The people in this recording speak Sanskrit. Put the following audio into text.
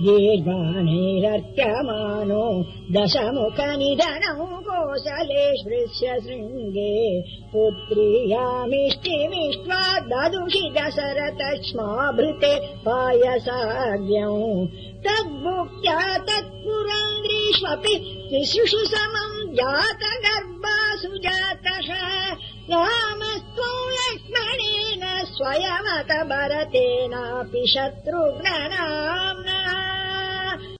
दीर्वाणे रर्प्यमानो दशमुखनिदनौ कोशले श्रृश्य शृङ्गे पुत्र्यामिष्टिमिष्ट्वा ददुषि गसर पायसाज्ञौ। तद्भुक्त्या तत्पुरन्द्रीष्वपि तिसृषु समम् जात जातः रामस्त्वं लक्ष्मणेन स्वयमत भरतेनापि शत्रुघ्ननाम्ना